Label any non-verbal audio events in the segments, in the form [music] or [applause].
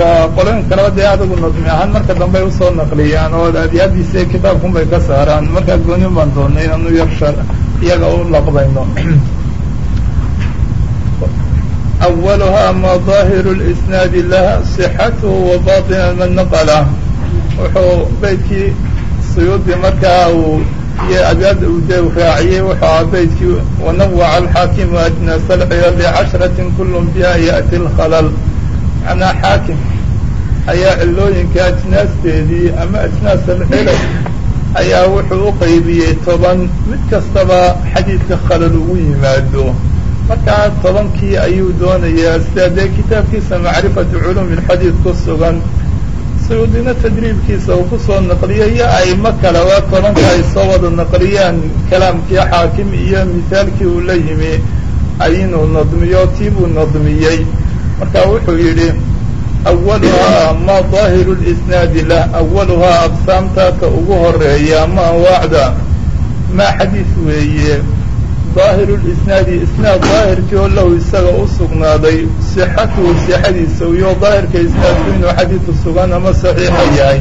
marka qoloyin kaleba dee adigu nasmi ahaan marka dambey u soo naqliyaan oo adyaadiisa kitaabkun bay ka saaraan markaa gooniyon baan doonay inaanu yar iyaga u laqbayno. Awaluhaa ma lisnaadi laha sixatuhu wa batina man naqala. Wuxuu beydkii suyuudi markaa uu iyo adyaada uu dee raaciyey wuxuu ahaa beydkii wanawaca alxaakimu adna salciga licashratin kulun biha yaati lkhalal macnaa xaakim ayaa cillooyinka ajnaasteedii ama ajnaas alcilal ayaa wuxuu u qaybiyey toban mid kastaba xadiidka khalal ugu yimaado. Markaa tobankii ayuu doonayaa sidaa dee kitaabkiisa macrifatu culumi lxadiid ku sugan. Suyuudina tadriibkiisa uu ku soo naqliyay iyo aymo kale waa tobanka ay soo wada naqliyaan kalaamkii xaakim iyo mithaalkii uu la yimi ayinuu nadmiyo tiibuu nadmiyey marka wuxuu yidhi awaluhaa ma daahiru lisnaadi lah awaluhaa aqsaamtaaka ugu horreeya ama anwaacda maa xadiis weeye daahiru lisnaadi isnaad daahirkii oo lahu isaga u sugnaaday sixatuhu sixadiisa iyo daahirka isnaadku inuu xadiidu sugan ama saxiixa yahay.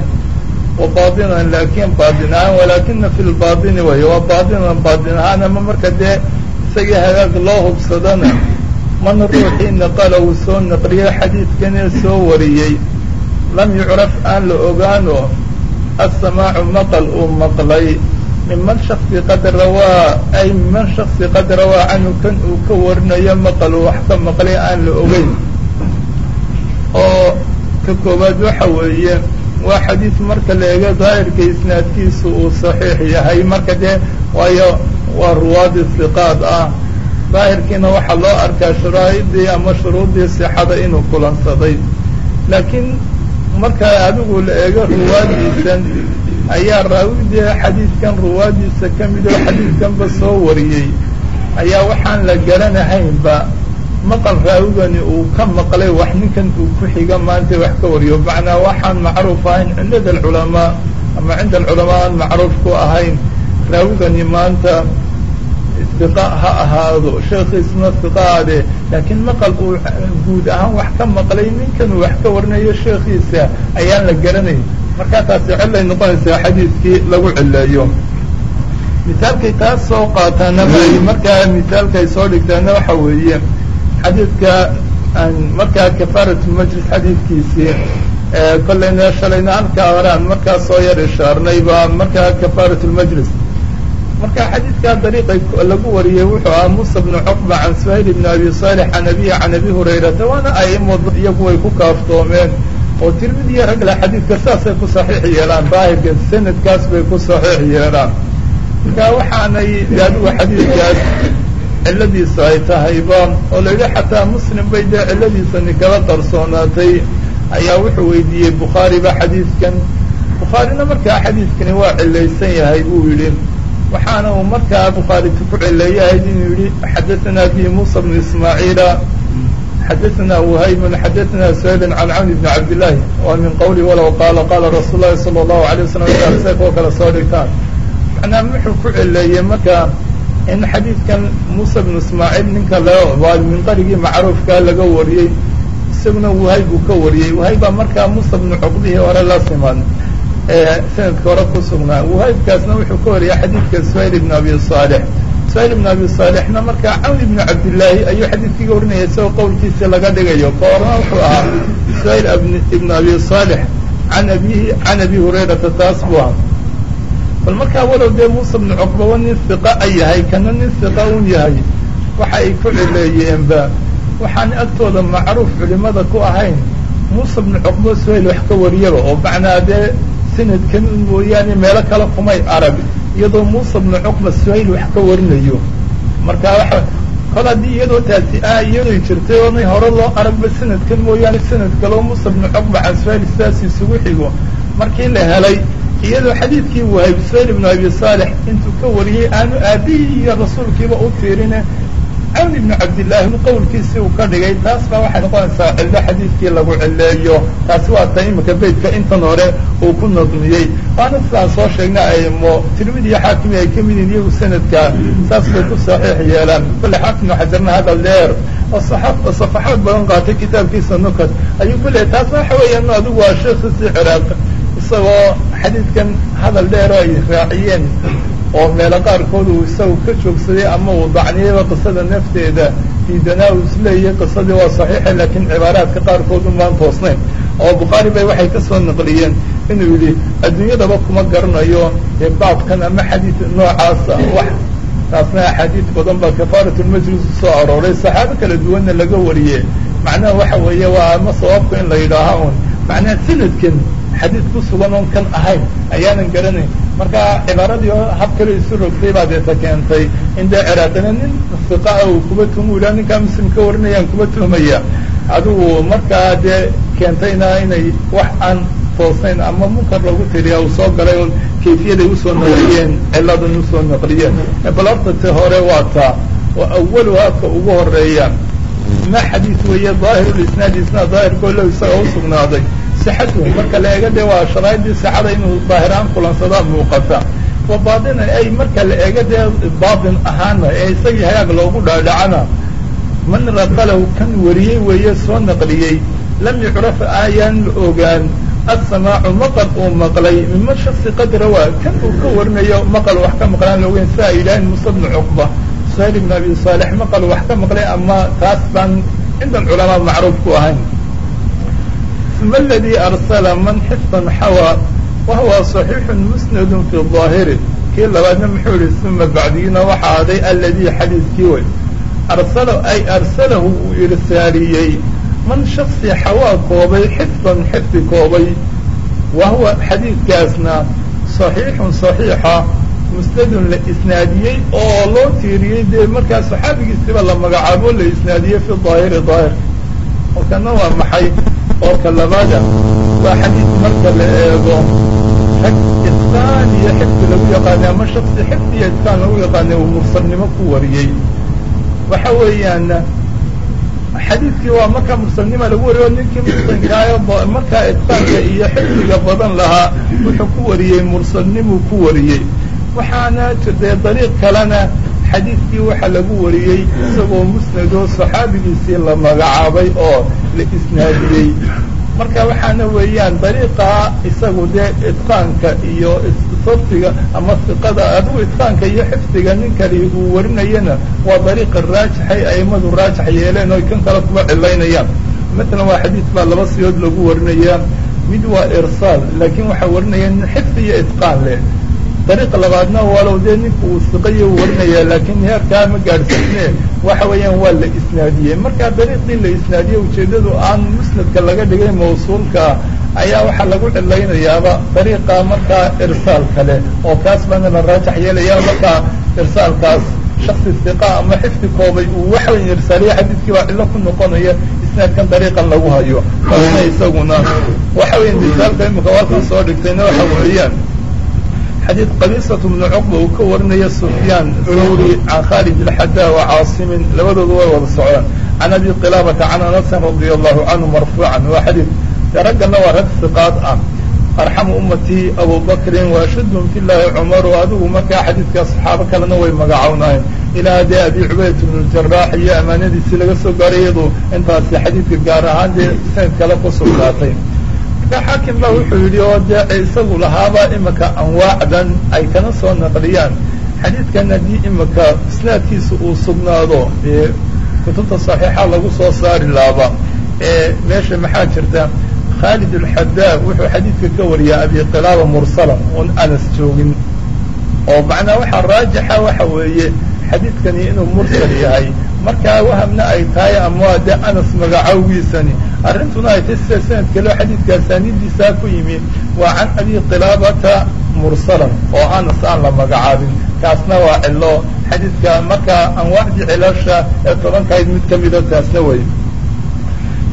Wa baatinan laakiin baatin ahaan walaakina fi lbaatini way waa baatinan baatin ahaan ama marka dee isagii hagaag loo hubsadana man ruuxii naqala uu soo naqliyey xadiidkanee soo wariyey. Lam yucraf aan la ogaano asamaacu maqal uu maqlay. Miman shaksi qad rawaa ay miman shaksi qad rawaa canhu kan uu ka warinayo maqal uu wax ka maqlay aan la ogeyn oo ka koowaad waxa weeye waa xadiis marka la eego daahirka isnaadkiisu uu saxiix yahay. Marka dee waayo waa ruwaadi siqaad ah daahirkiina waxaa loo arkaa sharaa'idii ama shuruudii sixada inuu kulansaday. Laakiin marka adigu la eego ruwaadiisan ayaa raawidii xadiidkan ruwaadiisa ka mid oo xadiidkanba soo wariyey. Ayaa waxaan la garanahaynba maqal raawigani uu ka maqlay wax ninkan uu ku xiga maanta wax ka wariyo. Macnaa waxaan macruuf ahayn cindada alculamaa ama cinda alculamaa aan macruuf ku ahayn raawigani maanta istiqa ha ahaado sheekhiisuna istiqaade laakiin maqal uu guud ahaan wax ka maqlay ninkan uu wax ka warinayo sheekhiisa ayaan la garanayn. Markaa taasi cillay noqonaysaa xadiidkii lagu cileeyo misaalkay taas soo qaataanama markaa misaalkay soo dhigtaana waxa weeye xadiidka markaa kafaaratlmajlis xadiidkiisii kollayna shalayna halkaa horaan markaa soo yar ishaarnay baa markaa kafaaratlmajlis marka xadiidkaa dariiqay lagu wariyey wuxuu ahaa musa bnu cuqba can suhayl bni abi saalix can abihi can abi hurayrata waana aimo iyagu way ku kaaftoomeen oo tirmidiya ragla xadiidka saasay ku saxiix yeelaan daahirka sanadkaas bay ku saxiix yeelaan. Marka waxaanay adigu xadiidkaas cilladiisa ay tahayba oo la yidhi xataa muslim bay dee cilladiisani kala qarsoonaatay ayaa wuxuu weydiiyey bukhaariba xadiidkan. Bukhaarina markaa xadiidkani waa cilaysan yahay buu yidhi waxaana uu markaa bukhaaritu ku celeeyahay inuu yihi xadaanaa bi muusa bnu ismaaciila xadaanaa whaybun xadaanaa suhaylan can camr bni cabdillaahi wa min qawli walow qaala qaala rasuul lahi sala allahu alay wasalam se kuwa kale soo dhigtaan. Macnaa wuxuu ku celeeyey marka in xadiidkan muusa bnu ismaaciil ninka la waa min qarigii macruufkaa laga wariyey isaguna wahayb buu ka wariyey. Wahayb baa markaa muusa bnu cuqdihii hore la simaad sanadka hore ku sugnaa. Wahaybkaasna wuxuu ka wariyay xadiidka suhayl ibn abi saalix. Suhayl ibn abi saalixna markaa camr ibnu cabdillaahi ayuu xadiidkiiga warinaya isagoo qowlkiisa laga dhigayo. Ka horna wuxuu ahaa suhayl ibn abi saalix can abihi can abi hurayrata taas buu aha bal markaa walow dee muuse bnu cuqbaba nin hiqa a yahay kana nin hiqa un yahay waxa ay ku cileeyeenba waxaan agtooda macruuf culimada ku ahayn. Muuse bnu cuqba suhayl wax ka wariyaba oo macnaa dee sanadkan mooyaane meelo kale kumay arag iyadoo muuse bnu cuqba suhayl wax ka warinayo. Marka waxa kol haddii iyadoo taasi ah iyadoy jirtay oonay hore loo aragba sanadkan mooyaane sanad kaleo muuse bnu cuqba can suhayl sidaas isugu xigo markii la helay iyadoo xadiidkii wahayb suhayl ibnu abi saalix intuu ka wariyey aanu aabihii iyo rasuulkiiba u tiirine cawn ibnu cabdillaahi qowlkiisii uu ka dhigay taas baa waxay noqonaysaa cillo xadiidkii lagu cileeyo taasi waa ta imika beytka intan hore uu ku nadmiyey. Waana sidaan soo sheegnay aymo tirmidi iyo xaakimi ay ka mid iyagu sanadka saas bay ku saxiix yeelaan. Kule xaakimnu xajarna hadal dheer. Oo safaxaad badan qaatay kitaabkiisa nukat. Ayuu ku leeyay taasna waxa weeyaan adigu waa sheekhiisii ciraaq isagoo xadiidkan hadal dheer oo ay raaciyeen oo meelo qaarkood uu isagu ka joogsaday ama uu dacniyayba qisada nafteeda diidanaa uu isleeyay qisadii waa saxiixa laakiin cibaaraadka qaarkood umaan toosnayn. Oo bukhaari bay waxay ka soo naqliyeen inuu yidhi adduunyadaba kuma garanayo baabkan ama xadiid noocaasa wax taasna axaadiid badan baa kafaaratulmajlis soo arooray. Saxaabo kala duwanna laga wariye macnaha waxa weeye waa ama sawaabku in la yidhaaha un macnaha sanadkan xadiid ku sugan oon kan ahayn ayaanan garanayn marka cibaaradii hab kale isu rogtay baa deeta keentay in dee ciraaqina nin fiqaa uu kuba tuhmu ilaa ninkaa muslim ka warinayaan kuba tuhmaya adigu markaa dee keentayna inay wax aan toosnayn ama munkar lagu tiriya uu soo galay oo kayfiyaday u soo naqliyeen ciladan u soo naqliyeen bal horta te hore waa taa oo awaluha ka ugu horreeya ma xadiid weeye daahirulisnaad isnaad daahirkoo low isaga usugnaaday sixatuhu marka la eega dee waa sharaa'idii sixada inuu daahiraan kulansadaa muuqata wa baatinan ay marka la eega dee baatin ahaana ee isagii hagaag loogu dhaadhacana man raqalahu kan wariyey weeye soo naqliyey lam yucraf ayaan la ogaan asamaacu maqal uu maqlay mima shaksi qadra waa kan uu ka warinayo maqal wax ka maqlaan laogeyn si ay yidhaaheen musa bnu cuqba suhayl ibn abi saalix maqal wax ka maqlay ama taas baan cinda culamaa macruuf ku ahayn uma aladii arsala man xifdan xawaa wahuwa saxiixun musnadun fii daahiri kii labaadna muxuu yihi uma bacdigiina waxaa aday aladii xadiidkii wey arsala ay arsalahu wuu idhi saariyey man shaksi xawaa koobay xifdan xifdi koobay wahuwa xadiidkaasna saxiixun saxiixa musnadun la isnaadiyey oo loo tiiriyey dee markaa saxaabigiisiba la magacaabo la isnaadiyey fi daahiri daahirka halkana waa maxay oo ka labaada waa xadiid marka la eego rag itqaan iyo xifdi lagu yaqaanay ama shaksi xifdi iyo itqaan lagu yaqaanay uu mursalnimo ku wariyey. Waxa weeyaan xadiidkii waa markaa mursalnima lagu wariyo ninkii muslimkaayo markaa itqaanka iyo xifdiga badan lahaa wuxuu ku wariyey mursalnimuu ku wariyey. Waxaana jirtay dariiq kalena xadiidkii waxaa lagu wariyey isagoo musnadoo saxaabigiisii la magacaabay oo la isnaadiyey. Marka waxaana weeyaan dariiqa isagu dee itqaanka iyo sabtiga ama iqada adigu itqaanka iyo xifdiga ninkani uu warinayana waa dariiqa raajixay aimadu raajix yeeleen oo kan kale kuma cilaynayaan matalan waa xadiid baa laba siyood lagu warinayaa. Mid waa irsaal laakiin waxaa warinaya nin xifdi iyo itqaan leh dariiqa labaadna walow dee ninka uu siqayo warinaya laakiin heerkaa ma gaadhsiine waxa weeyaan waa la isnaadiyey markaa dariiqii la isnaadiyey ujeeddadu aan musnadka laga dhigay mawsuulka ayaa waxaa lagu cilaynayaaba dariiqa markaa irsaal kale oo kaas baana la raajax yeelaya markaa irsaalkaas. Shaksi siqa ama xifdi koobay uu waxa weya irsaaliya xadiidkii baa cillo ku noqonaya isnaadkan dariiqan lagu hayo. Isaguna waxa weya misaalka imika walkaa soo dhigtayna waxa weeyaan xadiid qabisat bnu cuqba uu ka warinaya sufyaan thawri can khalid ilxadaa wa caasimin labadoodu way wada socdaan. Can abi qilaabata can anasin radia allahu canhu marfuucan waa dee raggana waa rag siqaad ah. Arxamu ummatii abu bakrin waashadhum fi llahi cumaru adigu markaa xadiidkaa saxaabo kalena way magacownaayeen ilaa dee abi cubaydat bnu jaraax iyo amaanadiisii laga soo gaaray iyadu intaasi xadiidka gaar ahaan dee sanad kale ku sugnaatay xaakim ba wuxuu yidhi oo dee isagu lahaaba imika anwaacdan ay kana soo naqliyaan. Xadiidkan haddii imika isnaadkiisa uu sugnaado ee kutubta saxiixa lagu soo saari laaba ee meesha maxaa jirta? Khaalid alxadaa wuxuu xadiidka ka wariyaa abi qilaaba mursala oon anas joogin. Oo macnaa waxaa raajixa waxa weeye xadiidkani inuu mursal yahay. Markaa wahamna ay tahay ama dee anas magacawgiisani arrintuna ay tahay sida sanad kaleo xadiidka asaanidiisaa ku yimi waa can abi qilaabata mursalan oo anas aan la magacaabin kaasna waa cilo xadiidka markaa anwaacdii cilasha ee tobankahayd mid kamida taasna wey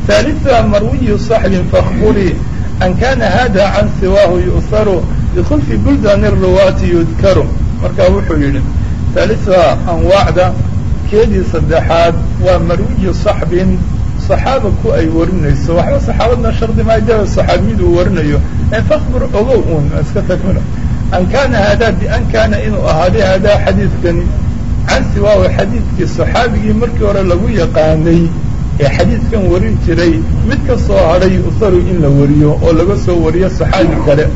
ثالثa marwiyu صaxbin fakburi an kana hada can siwaahu yu'saru bikulfi buldan الruwaati yudkaru marka wuxuu yihi ثالثa anwaacda keedii saddexaad waa marwiyu saxbin saxaaba ku ay warinayso waxba saxaabadna shardi maajaa saxaabiyid uu warinayo. Ee fakbir ogow un iska takmilo an kana hada bian kana inuu ahaaday hadaa xadiidkani. Can siwaahu xadiidkii saxaabigii markii hore lagu yaqaanay ee xadiidkan warin jiray mid ka soo hadhay usaru in la wariyo oo laga soo wariyo saxaabi kale.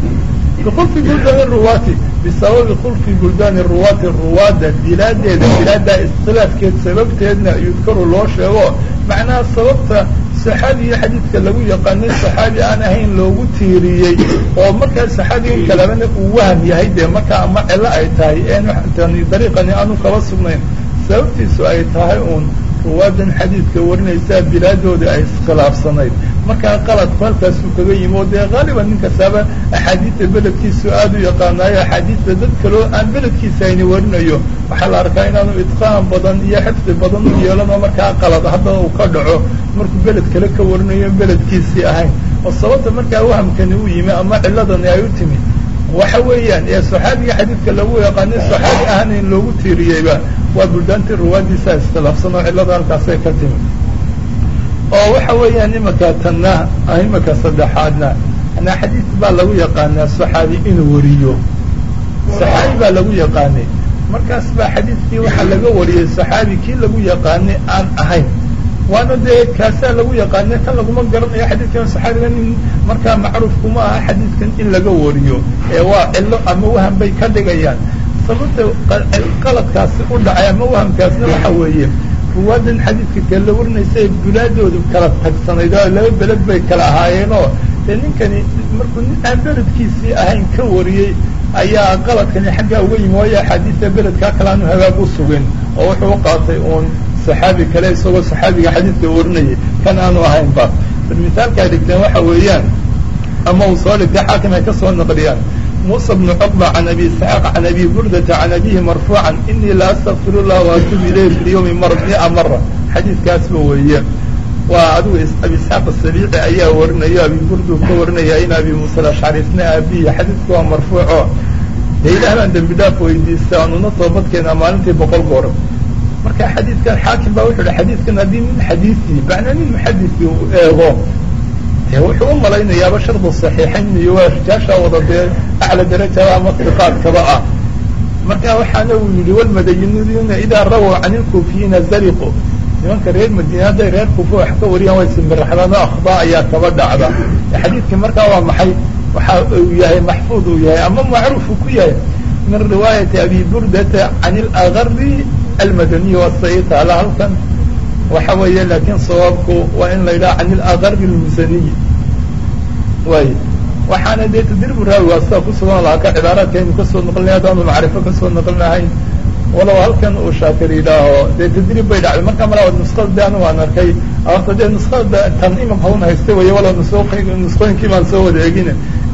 Bikulfi buldaani ruwaati bisababi khulfi buldaani ruwaati ruwaadda bilaadeeda bilaadda iskhilaafkeed sababteedna yudkaru loo sheego macnaha sababta saxaabiga xadiidka lagu yaqaanay saxaabi aan ahayn loogu tiiriyey oo markaa saxaabigan kalebana uu waham yahay dee markaa ama cilo ay tahay een dariiqani aanu kaba sugnayn. Sababtiisu ay tahay uun ruwaadan xadiidka warinaysaa bilaadooda ay iskhilaafsanayd markaa qaladku halkaasuu kaga yimi oo dee haaliban nin kastaaba axaadiidta beledkiisu aada u yaqaanaayo axaadiidta dad kaloo aan beledkiisa ayna warinayo waxaa la arkaa inaanu idqaan badan iyo xifdi badan u yeelano markaa qalad haddana uu ka dhaco markuu beled kale ka warinayo beledkiisii ahayn oo sababta markaa wahamkani u yimi ama ciladani ay u timi waxa weeyaan ee saxaabiga xadiidka lagu yaqaanay saxaabi ahaan in loogu tiiriyeyba waa buldaantii ruwaadiisa iskhilaafsan oo cillada halkaasay ka timi oo waxa weeyaan imaka tanna imaka saddexaadna anaa xadiid baa lagu yaqaanaa saxaabi inuu wariyo. Saxaabi baa lagu yaqaanay. Markaas baa xadiidkii waxaa laga wariyey saxaabi kii lagu yaqaanay aan ahayn waana dee kaasaa lagu yaqaanay tan laguma garanayo xadiidkan saxaabigan in markaa macruuf kuma aha xadiidkan in laga wariyo ee waa cilo ama waham bay ka dhigayaan sababta qaladkaasi u dhacay ama wahamkaasna waxa weeye ruwaadan xadiidka kale la warinaysa bulaadoodu kala tagsanayd laba beled bay kala ahaayeenoo dee ninkani markuu nin aan beledkiisii ahayn ka wariyey ayaa qaladkani xaggaa uga yimi waayo axaadiista beledkaa kale aanu hagaag u sugin oo wuxuu u qaatay uun saxaabi kale isagoo saxaabiga xadiidka warinayay kan aanu ahayn ba. Bal misaalka ay dhigteen waxa weeyaan ama uu soo dhigtay xaakim ay ka soo naqliyaan. Musa bnu cuqba can abi isxaaq can abi burdata can abihi marfuucan inii la astakfir llah waatuub ilayh fi lyawmi mia mara xadiidkaasba weeye. Waa adigu abi isxaaq asabiici ayaa warinayo abi burdu ka warinaya in abi musa alashcari isna aabihi xadiidku waa marfuuco. Dee ilaah baan dembi dhaaf weydiista anuna toobadkeena maalintii boqol goor marka xadiidkan xaakim baa wuxu uhi xadiidkan haddii nin xadiisi macnaa nin muxadisi uu eego de wuxuu u malaynayaaba shardu saxiixayn iyo waa rijaasha wada dee acla darajada ama siqaadkaba ah. Marka waxaana uu yidhi walmadayinuna idaa rawow can ilkuufiyiina zariqu. Nimanka reer madiina hadday reer kuufa wax ka wariyaan way simbiraxdaan oo akhdaa ayaa kaba dhacda. Xadiidkii markaa waa maxay? Waxa uu yahay maxfuud uu yahay ama macruuf uu ku yahay. Min riwaayati abi burdata can ilagari almadaniy wasaita ala halkan waxa weeye laakiin sawaabku waa in la yidhaha can ilagari lmusaniy way waxaana dee tadribu raawi waa sida ku sugan lahaa ka cibaaraadka aynu ka soo naqlinay haddaanu macrifo ka soo naqlinahayn walow halkan uu shaakir yidhaaho dee tadriib bay dhacday marka mala nusqada de anu waan arkay horta dee nusqada tan imika un haysta weeye walow nusqooyinkii baan soo wada egin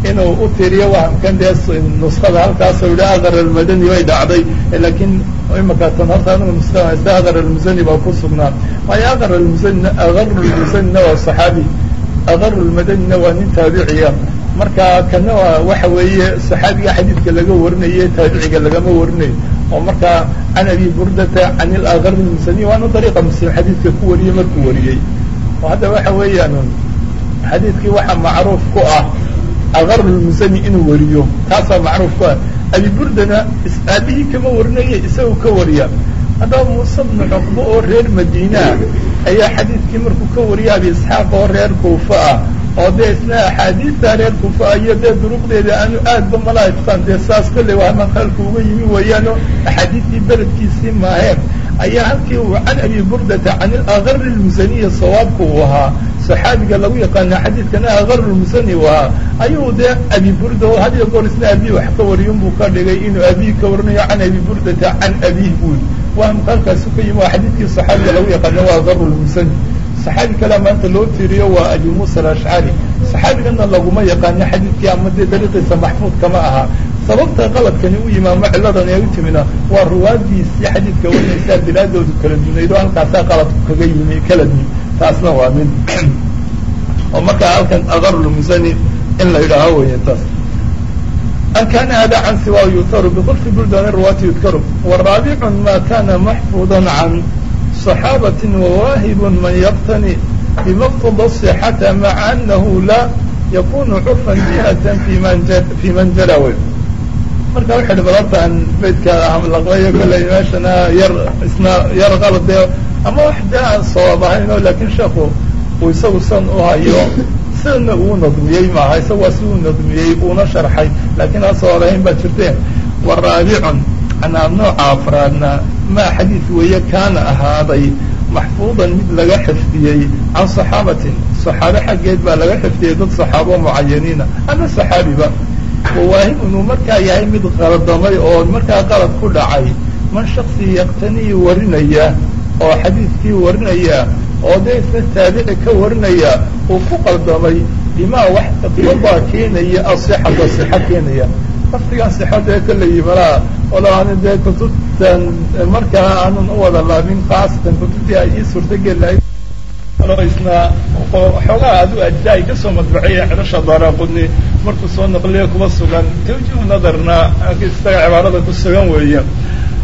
inuu u tiriyo wahamkan dee nusqada halkaasoo yidhi akar almadani bay dhacday. Laakiin imika tan horta anigu nusqada haysta akar almusani baa ku sugnaa. Waayo akar almusani akar lmusanina waa saxaabi. Akar lmadanina waa nin taabiciya marka kana waa waxa weeye saxaabiga xadiidka laga warinaye taabiciga lagama warinayo oo markaa can abi burdata can ilakar lmusani waana dariiqa muslim xadiidka ku wariyey markuu wariyey oo hadda waxa weeyaan xadiidkii waxa macruuf ku ah akar lmusani inuu wariyo taasaa macruuf ku ah abi burdana aabihii kama warinaye isagu ka wariya haddaba muuse bnu cuqba oo reer madiinaa ayaa xadiidkii markuu ka wariyay abi isxaaq oo reer kuufa ah oo dee isna axaadiista reer kuufa iyo dee duruqdeeda aanu aadba malaa'igtaan dee saas kolley waa maqaalku uga yimi weeyaano axaadiistii beledkiisii maaheen ayaa halkii uu can abi burdata can ilakar lmusaniya sawaabku uu ahaa saxaabiga lagu yaqaana xadiidkana akar lmusani uu ahaa ayuu dee abi burda oo had iyo goor isna abihi wax ka wariyun buu ka dhigay inuu abihi ka warinayo can abi burdata can abihi bui waa maqaalkaasu ka yimi waa xadiidkii saxaabiga lagu yaqaana waa akar lmusani saxaabi kalea maanta loo tiiriyo waa abi muusa alashcari saxaabigana laguma yaqaano xadiidkii ama dee dariiqiisa maxfuud kama aha sababta qaladkani u yimaamo ciladan ee u timina waa ruwaadiisii xadiidka warinaysaa bilaadoodu kala dunayd oo halkaasaa qaladku kaga yimi kala yimi taasna waa mid [clears throat] oo markaa halkan aqarulmusani in la yidhaaho weya taas. An kana hada can siwa yutaru bikulfi buldan ruwaati yudkaru waraabicun ma kana maxfuuda can صaxaabatin wawaahibun man yaqtani bimaqtada صixata maca anahu laa yakunu curfan jihatan fi man jara wey marka waxay badanta aan baydkaada hamlaqlayo kollay meeshana yar isna yar qalade ama wax dee aan sawaab ahayno laakiin sheekhu uu isagu san u hayo sidana uu nadmiyey maaha isagu waa si nadmiyey uuna sharxay laakiin aan horeyn baa jirteen wa raabicun canaab nooca afraadna maa xadiid weeye kaana ahaaday maxfuudan mid laga xifdiyey can saxaabatin saxaabe xaggeed baa laga xifdiyey dad saxaabo mucayaniina ama saxaabiba wawaahim inuu markaa yahay mid qaldamay oo markaa qalad ku dhacay. Man shaksi yaqtanii warinaya oo xadiidkii warinaya oo dee isna taabici ka warinaya uu ku qaldamay bimaa wax iqtibaa keenaya asixata sixa keenaya. Laftigan sixadee kalayi malaa walo aan dee kutubtan markaa aanan u wada laabin khaasatan kutubtii ay ii suurtageli lahayd isna xoogaa adu ajda ay ka soo madbuceeya cidasha daaraqudni markuu soo naqliyo kuba sugan. Tawjihu nadarna isaga cibaarada ku sugan weeye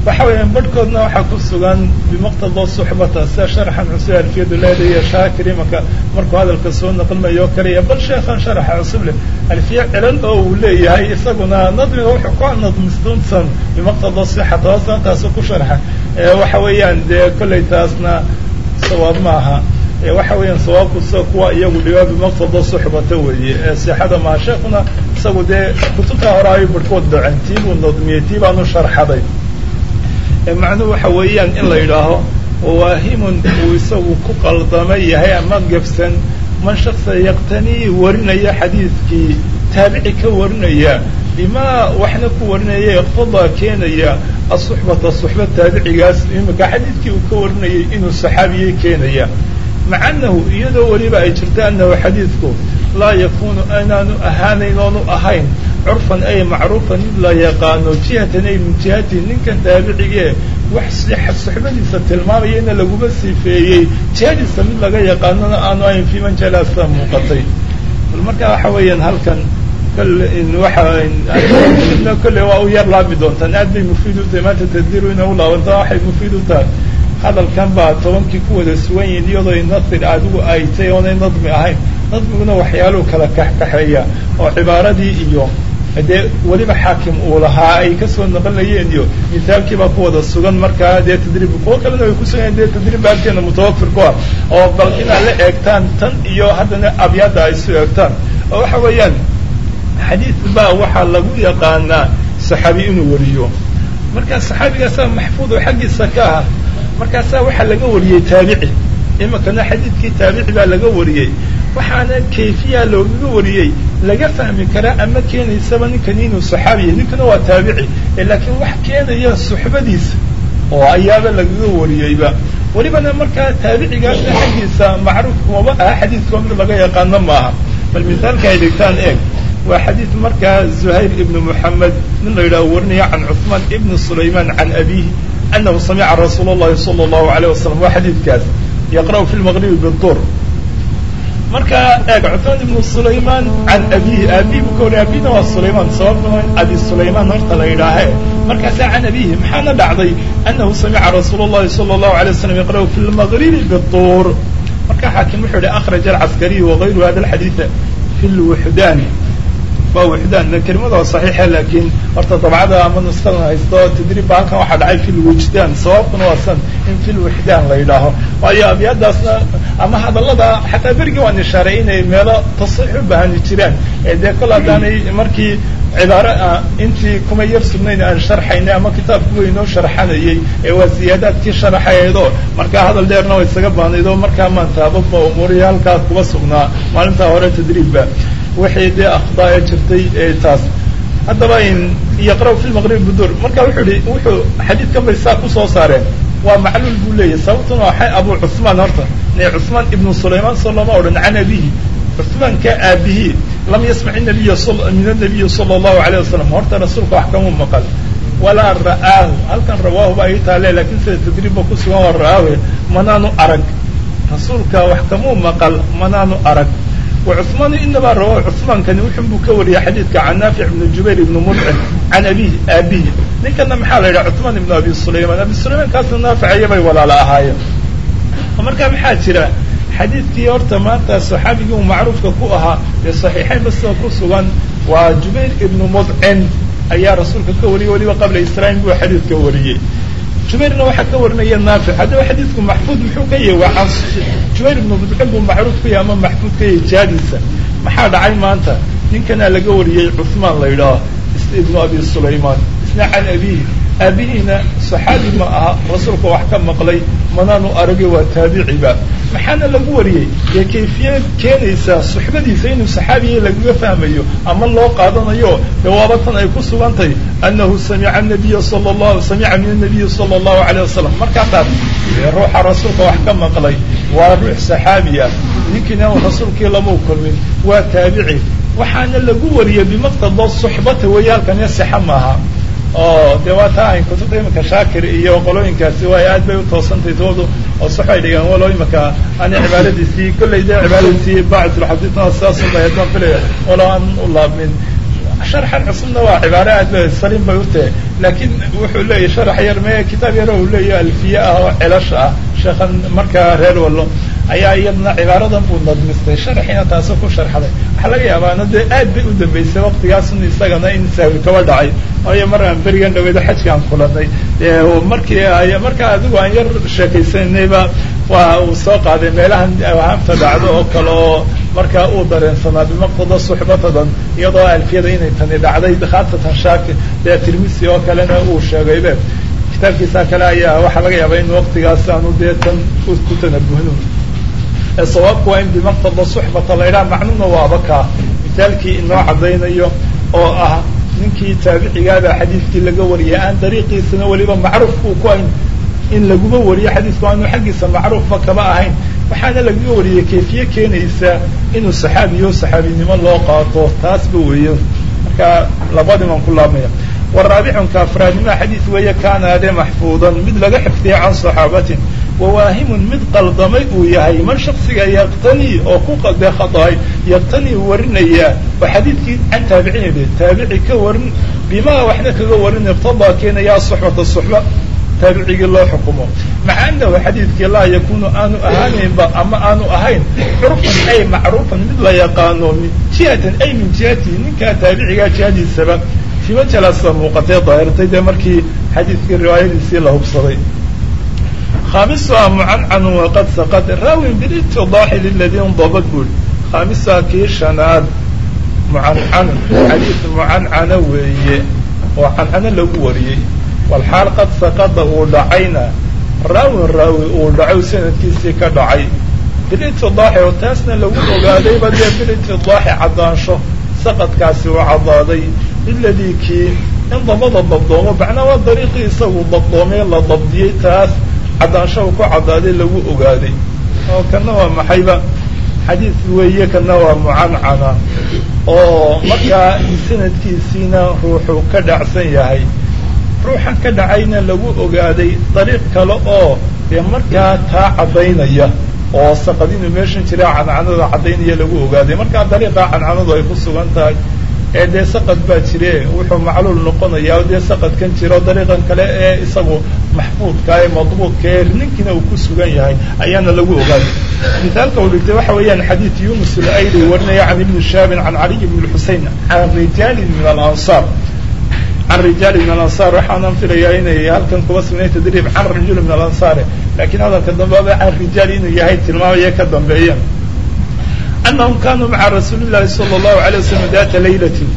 waxa weeya barhkoodna waxaa ku sugan bimaqtado suxbata sida sharxan xuseen alfiyadu leedahiy shaakir imanka markuu hadalka soo naqlimayo kaliya bal sheekhan sharaxa cusub leh alfiya cilal oo uu leeyahay isaguna nadmiga wuxuu ku nadmistunsan bimaqtado sixata taasu ku sharxa. Waxa weeyaan dee kollay taasna sawaab maaha waxa weeyaan sawaabku sida kuwa iyagu dhigaa bimaqtado suxbata weeye. Ee sixada maha sheekuna isagu dee kutubtaa hore ayu barhkood dhacen tii buu nadmiyey tii baanu sharxaday macnuhu waxa weeyaan in la yidhaaho waahimun uu isagu ku qaldama yahay ama gebsan man shaksa yaqtanii warinaya xadiidkii taabici ka warinaya bimaa waxna ku warinaya iqtadaa keenaya asuxbata suxba taabicigaas imika xadiidkii uu ka warinayay inuu saxaabiyey keenaya maca anahu iyadoo weliba ay jirto anahu xadiidku laa yakunu inaanu ahaanayn oonu ahayn curfan ay macruufan mid la yaqaano jihatan ay min jihati ninkan taabicigee wax suxbadiisa tilmaamayana laguma sifeeyey jihadiisa mid laga yaqaanona aanu ahayn fi man jalaasa muuqatay bal marka waxa weeyaan halkan waxa kolley waa u yar laabmi doontaan aad bay mufiid u tahay maanta taddiru inay u laabantaa waxay mufiid u tahay hadalkan baa tobankii ku wada sugan yihiin iyadoo nasir adigu ay tay oonay nadmi ahayn. Nadmiguna waxyaaluu kala kaxkaxeeya oo cibaaradii iyo dee weliba xaakim uu lahaa ay ka soo naqanayeen iyo misaalkii baa ku wada sugan. Markaa dee tadriib kuwo kalena way kusugan dee tadriib agteena mutawafir ku ah oo bal inaad la eegtaan tan iyo haddana abyaadda ay isu eegtaan. Oo waxa weeyaan xadiid baa waxaa lagu yaqaanaa saxaabi inuu wariyo. Markaa saxaabigaasaa maxfuud oo xaggiisa ka aha markaasaa waxaa laga wariyey taabici. Iminkana xadiidkii taabici baa laga wariyey. Waxaana kayfiya loogaga wariyey. Laga fahmi karaa ama keenaysaba ninkani inuu saxaabiya ninkana waa taabici. Laakiin wax keenaya suxbadiisa oo ayaaba lagaga wariyeyba. Welibana markaa taabicigaasna xaggiisa macruuf kumaba aha. Xadiidkao mid laga yaqaano maaha. Bal misaalka ay dhigtaan eeg. Waa xadiid markaa zuhayr ibnu moxamed nin la yidhaho warinaya can cuثmaan ibni sulaymaan can abihi anahu samica rasuul lahi sala allahu alayh wasalam waa xadiidkaas yaqra'u fi lmaqribi bidur markaa eeg cutman ibnu sulaymaan can abiihi aabihi buu ka wariyay aabihina waa sulaymaan sababta waa abi sulaymaan horta la yidhaahe markaasaa can abiihi maxaana dhacday anahu samica rasuul llahi sala allahu alay wasalam yaqra'u fi lmaqribi bidur markaa xaakim wuxuu yihi akhraja alcaskariyu wagayru hada alxadiida fi lwuxdaani waa wuxdaan kelimada waa saxiixa laakiin horta dabcada ama nuskadan haysto tadriibba halkan waxaa dhacay fi lwujdaan sababkuna waa san in fi lwuxdaan la yidhaaho. Waayo abyaadaasna ama hadallada xataa berigii waan ishaaray inay meelo tasxiix u baahani jiraan. Ee dee kol haddaanay markii cibaaro ah intii kuma yar sugnayn aan sharxaynay ama kitaabku weynoo sharxanayay ee waa ziyaadaadkii sharaxayeedoo markaa hadal dheerna waa isaga baanaydoo markaa maantaababa umuurihi halkaas kuba sugnaa. Maalintaa hore tadriibba wixii dee akhdaaya jirtay ee taas. Haddaba in yaqra fi maqrib budur. Marka wuxuu ihi wuxuu xadiidkan bay saa ku soo saareen. Waa macluul buu leeyahy sababtuna waxay abu cusmaan horta. Ne cusmaan ibnu sulaymaan soo looma odhan can abihi cusmaanka aabihii lam yasmac nabiya min anabiyi sala allahu alayh wasalam horta rasuulka wax kamuu maqal. Walaa ra'aahu. Halkan rawaahu ba ay taale laakiin sida tadriibba kusugan waa ra'aahu manaanu arag. Rasuulka wax kamuu maqal manaanu arag wacusmaan inamaa rawaa cusmaankani wuxun buu ka wariyay xadiidka can naafic ibni jubayr ibni mudcim can abihi aabihi. Ninkana maxaa la yidhaha cuhmaan ibnu abi sulaymaan abi sulaymaan kaasna naaficaya bay walaala ahaayeen. Markaa maxaa jira? Xadiidkii horta maanta saxaabigii uu macruufka ku ahaa ee saxiixayn basida ku sugan waa jubayr ibnu mudcim ayaa rasuulka ka wariyay weliba qabla israail buu xadiidka wariyey jubayrna waxaa ka warinaya naafic haddaba xadiidku maxfuud muxuu ka yahay waa jubayr ibnu mudcin buu macruuf ku yahay ama maxfuud ka yahay jihaadiisa maxaa dhacay maanta? Ninkanaa laga wariyey cuثmaan la yidhaah ibnu abi sulaymaan. Isna can abihi aabihiina saxaabi ma aha rasuulka wax ka maqlay manaanu aragay waa taabiciba maxaana lagu wariyey? Dee kayfiye keenaysaa suxbadiisa inuu saxaabiya lagaga fahmayo ama loo qaadanayo? Dee waaba tan ay ku sugantahay annahu samica nabiya sala llahu samica min anabiyi sala allahu alayh wasalam markaasaas ruuxa rasuulka wax ka maqlay waa ruux saxaabiya ninkiina rasuulkii lamau kulmin waa taabici. Waxaana lagu wariyey bimaqtado suxbata weeye halkaniyo sixa maaha oo dee waa taa ayn kutubta iminka shaakir iyo qolooyinkaasi waay aad bay utoosantahay toodu oo sax ay dhigaan walo iminka ani cibaaradiisii kollay dee cibaaradiisii bacdulxadiidna sidaasun bay haddaan filaya walo aan u laabmin. Sharxan cusubna waa cibaare aad ba saliim bay utahay laakiin wuxuu leeyahy sharax yar me kitaab yaro uu leeyahy alfiye ah oo celasha ah. Sheekhan markaa reer wallo ayaa iyadna cibaaradan buu nadmistay sharxiina taasi ku sharxday waxaa laga yaabaana dee aad bay u dambeysay waktigaasun isagana in saawi kaba dhacay. Waayo mar aan berigan dhaweydo xajkaan kulanay markii markaa adigu aan yar sheekaysanayba waa uu soo qaaday meelahan awahaamta dhacdo oo kale oo markaa uu dareensanaa bimaqtada suxbatadan iyadoo alfiyada inay tani dhacday khaasatan shaaki dee tirmisi oo kalena uu sheegaybe kitaabkiisa kale ayaa waxaa laga yaabaa in waktigaas aanu dee tan ku tanabuhno sawaabku waa in bimaqtada suxbata la idhaha macnuna waaba kaa misaalkii inoo caddaynayo oo ah ninkii taabicigaabaa xadiidkii laga wariyay aan dariiqiisana weliba macruuf uu ku ayn in laguma wariyo xadiidku aanu xaggiisa macruufba kaba ahayn. Waxaana lagaga wariyey kayfiye keenaysa inuu saxaabiyo saxaabinimo loo qaato. Taasba weeye marka labadiman ku laabmaya waraabicunka afraadnima xadiid weeye kaana ade maxfuudan mid laga xifdiyay can saxaabatin. Wawaahimun mid qaldamay uu yahay man shaksiga yaqtanii oo ku qade khadaay yaqtanii warinaya oo xadiidkii can taabicin taabici ka warin bimaa waxna kaga warin iqtadaa keenaya suxbata suxba taabicigii loo xukumo. Maca anahu xadiidkii laa yakunu aanu ahaanaynba ama aanu ahayn curfan ay macruufan mid la yaqaano min jihatan ay min jihatihi ninkaa taabicigaa jihadiisaba fiima jalaasa muuqatee daahirtay dee markii xadiidkii riwaayadiisii la hubsaday. Khaamisuha mucancanu waqad saqad raawin bilitidaaxi liladii indabad buuri khaamisuha kii shanaad. Mucancanu xadiid mucancana weeye. Oo cancano lagu wariyey. Walxaal qad saqada uu dhacayna. Raawin raawi uu dhacow sanadkiisii ka dhacay. Bilitidaaxi oo taasna lagu ogaadayba dee bilitidaaxi caddaansho saqadkaasi uu caddaaday liladii kii in dabada dabdoomo macnaa waa dariiqii isagu dabdoomee la dabdiyey taas caddaansho uu ku caddaaday lagu ogaaday. Oo kana waa maxayba? Xadiid weeye kana waa mucancana oo markaa sanadkiisiina ruuxuu ka dhacsan yahay. Ruuxan ka dhacayna lagu ogaaday dariiq kale oo dee markaa taa caddaynaya oo saqad inuu meeshan jira cancanada caddaynaya lagu ogaaday. Markaa dariiqaa cancanadu ay ku sugan tahay ee dee saqad baa jire wuxuu macluul noqonayaa o dee saqadkan jiro dariiqan kale ee isagu maxfuudka ee madbuudka ee ninkiina uu ku sugan yahay ayaana lagu ogaaday misaalka uu dhigtay waxa weeyaan xadiid yunus alayli warinaya can ibni shaabin can caliy bn xusein can rijaalin min alansaar. Can rijaali min alansaar waxaanan filayaa inay halkan kuba sugnay tadriib can rajuli min alansaare lakiin hadalka dambeaba can rijaali inuu yahay tilmaamaya ka dambeeya anahum kanuu maca rasuuli llahi sala allahu alay wasalam data laylatin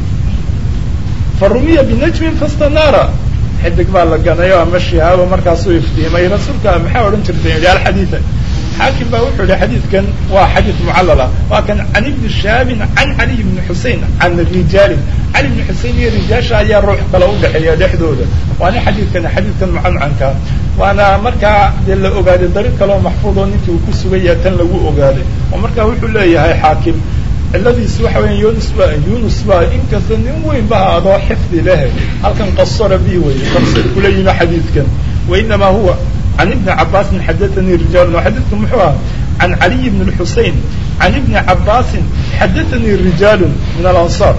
farumiya binajmin fastanaara xidig baa la ganayo ama shihaaba markaasuu iftiimay rasuulka maxaa odhan jirtay alxadiida xaakim baa wuxuu yihi xadiidkan waa xadiid mucallala waa kan can ibni shahaabin can caliy bni xusein can rijaalin cali bni xusein iyo rijaasha ayaa ruux kale udhexeeya dhexdooda waana xadiidkan xadiidkan mucancanka waana markaa dee la ogaaday dariiq kaleoo maxfuud oo ninkii uu ku sugaya tan lagu ogaaday oo markaa wuxuu leeyahay xaakim ciladiisu waxa weya yunus ba yunus ba inkasta nin weyn ba adoo xifdi leh halkan qasara bi wey tafsir kula yimi xadiidkan wainama huwa can ibni cabaasin xadaanii rijaalun xadiidku muxuu aha can caliy bn xusein can ibni cabaasin xadaanii rijaalun min alansaar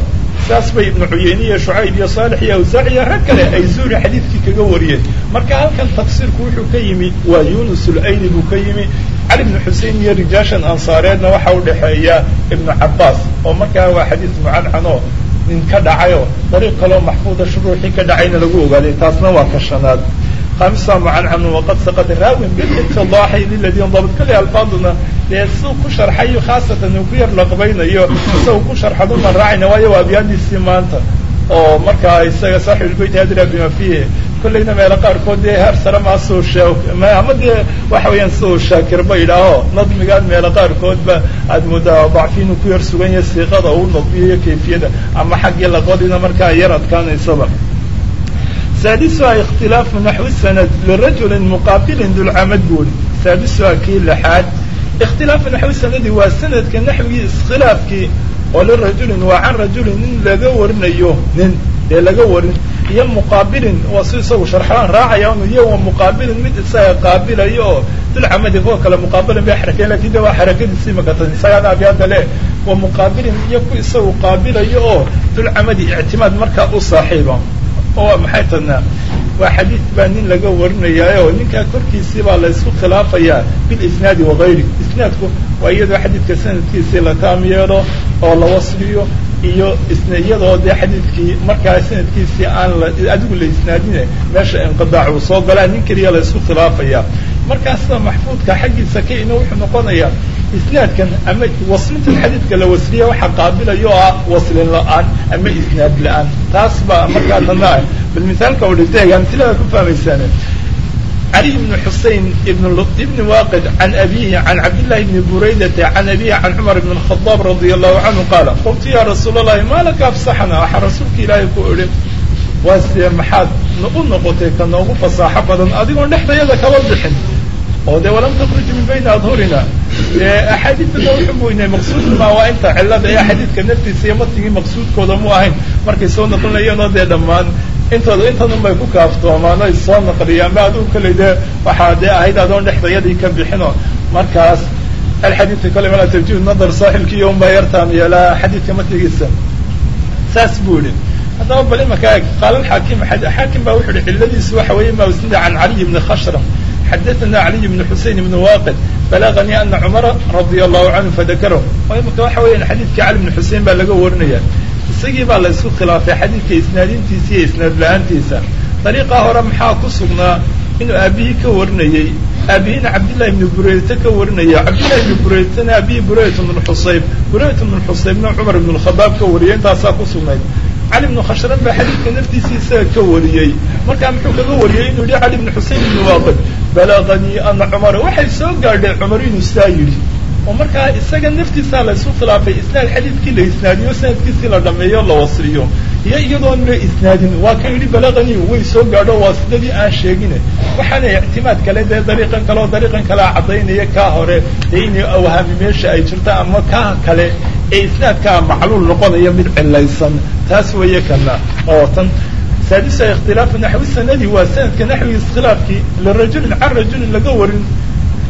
saas bay ibnu cuyeyne iyo shucayb iyo saalix iyo awsaac iyo rag kale ay zuuri xadiidkii kaga wariyeen marka halkan tafsiirku wuxuu ka yimi waa yunus ulayli buu ka yimi cali ibnu xusein iyo rijaashan ansaareedna waxa u dhexeeya ibnu cabaas oo markaa waa xadiis mucancanoo nin ka dhacayoo dariiq kaloo maxfuuda shuruuxii ka dhacayna lagu ogaaday taasna waa ka shanaad خامسا معنعن وقد سقط راو بالاتضاح للذي انضبط كل الفاظنا لسو كشر حي خاصة نوكير لقبين يو سو كشر حضن الراعي نوايا وابيان السيمانتا oo markaa isaga saaxibulbayt adra bima fiihi kollayna meelo qaarkood dee heer sare maa soo sheeg ama dee waxa weeyaan soo shaakir ba yidhaaho nadmigaan meelo qaarkoodba aad moodaa dacfi inuu ku yar sugan yahay siiqada uu nadmiyayo kayfiyada ama xaggii laqodina markaa yar adkaanaysaba saadisuha ikhtilaafu naxwi sanad lirajulin muqaabilin dulcamad buuri saadisuha kii lixaad. Ikhtilaafu naxwi sanadi waa sanadka naxwigii iskhilaafkii oo lirajulin waa can rajulin in laga warinayo nin dee laga warin iyo muqaabilin waa si isagu sharxaan raacaya n iyo wa muqaabilin mid isaga qaabilaya oo dulcamadi kuwa kale muqaabilan bay xarakeen laakiin de waa xarakadiisi makatan isagaan abyadda le wa muqaabilin iyo ku isagu qaabilayo oo dulcamadi ictimaad markaa u saaxiiba oo maxay tadnaa waa xadiid baa nin laga warinayaayo ninkaa korkiisii baa la isku khilaafayaa bilisnaadi wagayri isnaadku waa iyadoo xadiidka sanadkiisii la taam yeelo oo la wasliyo iyo iyadoo dee xadiidkii markaa sanadkiisii aan adigu la isnaadine meesha inqidaac uu soo galaa nin keliya la isku khilaafaya markaasa maxfuudka xaggiisa ka ina wuxuu noqonayaa isnaadkan ama waslintan xadiidka la wasliya waxaa qaabilayo ah waslin la'aan ama isnaad la'aan taas baa markaa dana ah bal misaalka oo dhigta amsilada ku fahmaysaan cali ibn xusein ibn waqid can abihi can cabdillahi ibni buraydata can abihi can cumar ibn khadaab radia allahu canhu qaala qultu ya rasuul allahi maalaka afsaxna waxaa rasuulka ilaahay ku idhi waase maxaad u noqotay ka noogu fasaaxo badan adigoon dhexdayada kala bixin oo de walam takruj min bayna adhurina axaadiidta da uxumoyna maqsuud ma waa inta cilada ee xadiidka naftiisa iyo matigii maqsuudkooda mu ahayn. Markay soo naqlinayeenoo dee dhammaan intooda intadan bay ku kaaftoomaan soo naqliyaan ma adigu kale dee waxaa dee ahayd adoon dhexdayadii ka bixino. Markaas alxadiidka kale mala tarjiih nadar saaxilkii un baa yartaam yeelaa xadiidka matigiisa saas buu yihi haddaba bal imaka qaala xaakim xaakim baa wuxu uhi ciladiisu waxa weeye ma usnida can caliy bni khashram xadaana caliy bn xusein bn waaqid balaganii ana cumara radia allahu canhu fadakarah waay marka waxa weeyaan xadiidkii cali bn xusein baa laga warinaya isagii baa la isku khilaafay xadiidka isnaadintiisa iyo isnaad la'aantiisa dariiqaa hore maxaa ku sugnaa inuu aabihii ka warinayey aabihiina cabdillahi ibni bureyta ka warinaya cabdillahi ibni bureytana aabihii bureyt ibn xusayb bureyt ibn xusaybna cumar ibn lkhadaab ka wariyay intaasaa ku sugnayd cali ibnu khashran baa xadiidka naftiisa isaga ka wariyey markaa muxuu kaga wariyey inuu yihi cali ibni xusein ibni waaqid balaganii ana cumara waxay soo gaadhay cumar inuu saa yidhi. Oo markaa isaga naftiisaa la khilaafay isnaad xadiidkii la isnaadiyo sanadkiisii la dhameeyo la wasriyo. Iyo iyadoon la isnaadin waa kan yidhi balaganii way soo gaadho waa sidadii aan sheegine. Waxaana ictimaad kale dee dariiqan kale dariiqan kalea caddaynaya kaa hore dee inay awhaami meesha ay jirto ama kaa kale ee isnaadkaa macluul noqonaya mid cilaysan taas weeye kana oo tan saadisa ikhtilaafu naxwi sanadi waa sanadka naxwi iskhilaafkii lirajulin can rajulin laga warin